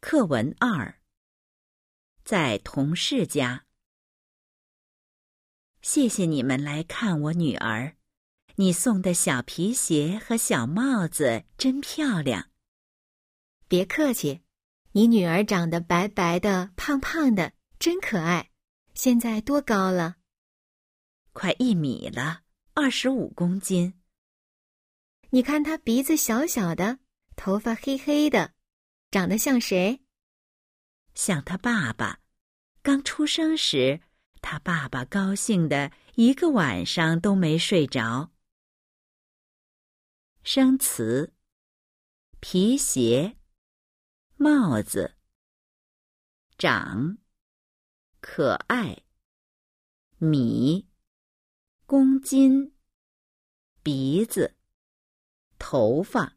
课文二。在同事家。谢谢你们来看我女儿，你送的小皮鞋和小帽子真漂亮。别客气，你女儿长得白白的、胖胖的，真可爱。现在多高了？快一米了，二十五公斤。你看她鼻子小小的，头发黑黑的。长得像谁？像他爸爸。刚出生时，他爸爸高兴的一个晚上都没睡着。生词：皮鞋、帽子、长、可爱、米、公斤、鼻子、头发。